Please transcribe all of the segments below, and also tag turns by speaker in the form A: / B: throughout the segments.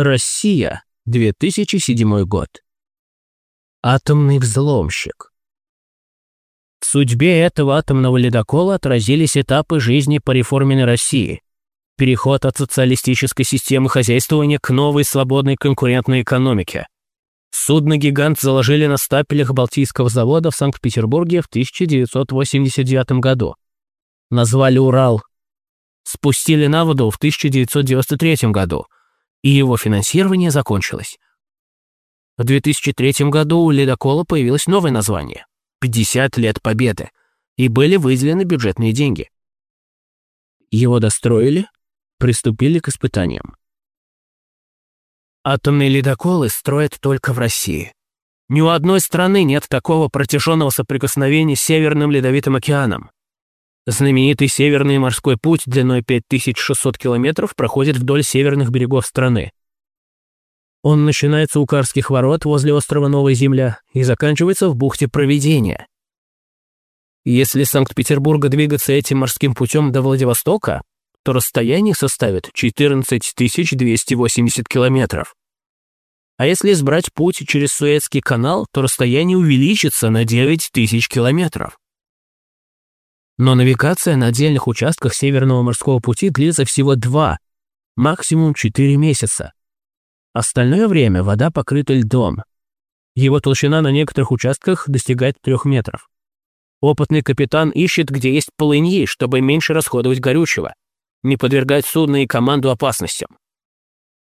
A: Россия, 2007 год. Атомный взломщик. В судьбе этого атомного ледокола отразились этапы жизни по реформенной России. Переход от социалистической системы хозяйствования к новой свободной конкурентной экономике. Судно-гигант заложили на стапелях Балтийского завода в Санкт-Петербурге в 1989 году. Назвали «Урал». Спустили на воду в 1993 году – и его финансирование закончилось. В 2003 году у ледокола появилось новое название – «50 лет Победы», и были выделены бюджетные деньги. Его достроили, приступили к испытаниям. Атомные ледоколы строят только в России. Ни у одной страны нет такого протяженного соприкосновения с Северным Ледовитым океаном. Знаменитый Северный морской путь длиной 5600 километров проходит вдоль северных берегов страны. Он начинается у Карских ворот возле острова Новая Земля и заканчивается в бухте Провидения. Если из Санкт-Петербурга двигаться этим морским путем до Владивостока, то расстояние составит 14 280 километров. А если избрать путь через Суэцкий канал, то расстояние увеличится на 9 тысяч километров. Но навигация на отдельных участках Северного морского пути длится всего два, максимум четыре месяца. Остальное время вода покрыта льдом. Его толщина на некоторых участках достигает трех метров. Опытный капитан ищет, где есть полыньи, чтобы меньше расходовать горючего, не подвергать судно и команду опасностям.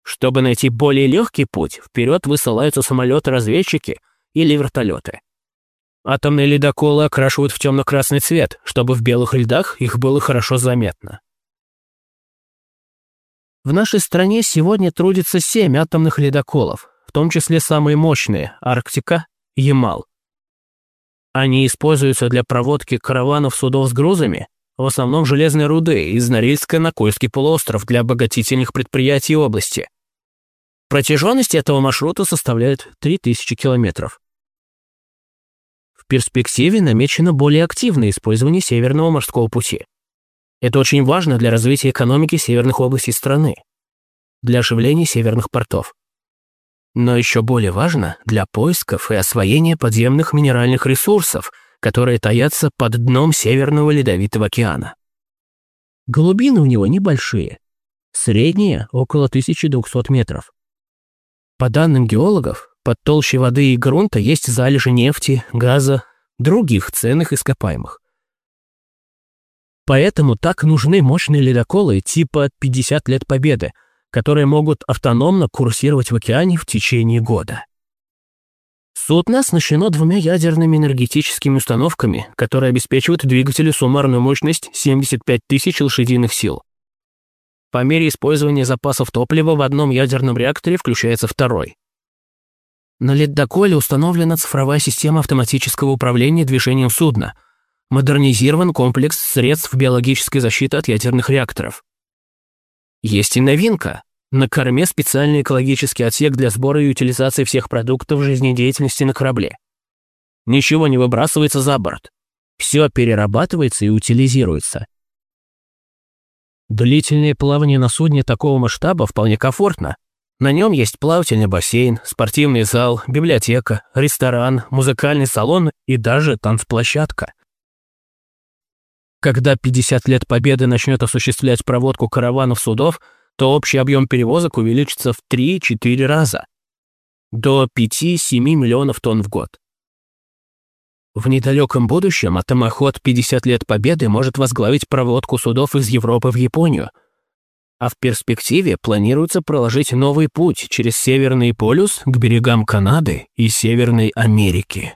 A: Чтобы найти более легкий путь, вперед высылаются самолеты-разведчики или вертолеты. Атомные ледоколы окрашивают в темно-красный цвет, чтобы в белых льдах их было хорошо заметно. В нашей стране сегодня трудится семь атомных ледоколов, в том числе самые мощные – Арктика, Ямал. Они используются для проводки караванов судов с грузами, в основном железной руды, из Норильска на Кольский полуостров для обогатительных предприятий области. Протяженность этого маршрута составляет 3000 километров. Перспективе намечено более активное использование Северного морского пути. Это очень важно для развития экономики северных областей страны, для оживления северных портов. Но еще более важно для поисков и освоения подземных минеральных ресурсов, которые таятся под дном Северного Ледовитого океана. Глубины у него небольшие, средние – около 1200 метров. По данным геологов, под толщей воды и грунта есть залежи нефти, газа, других ценных ископаемых. Поэтому так нужны мощные ледоколы типа «50 лет Победы», которые могут автономно курсировать в океане в течение года. Судно оснащено двумя ядерными энергетическими установками, которые обеспечивают двигателю суммарную мощность 75 тысяч лошадиных сил. По мере использования запасов топлива в одном ядерном реакторе включается второй. На ледоколе установлена цифровая система автоматического управления движением судна. Модернизирован комплекс средств биологической защиты от ядерных реакторов. Есть и новинка. На корме специальный экологический отсек для сбора и утилизации всех продуктов жизнедеятельности на корабле. Ничего не выбрасывается за борт. Все перерабатывается и утилизируется. Длительное плавание на судне такого масштаба вполне комфортно. На нем есть плавательный бассейн, спортивный зал, библиотека, ресторан, музыкальный салон и даже танцплощадка. Когда 50 лет Победы начнет осуществлять проводку караванов судов, то общий объем перевозок увеличится в 3-4 раза. До 5-7 миллионов тонн в год. В недалеком будущем атомоход 50 лет Победы может возглавить проводку судов из Европы в Японию – а в перспективе планируется проложить новый путь через Северный полюс к берегам Канады и Северной Америки.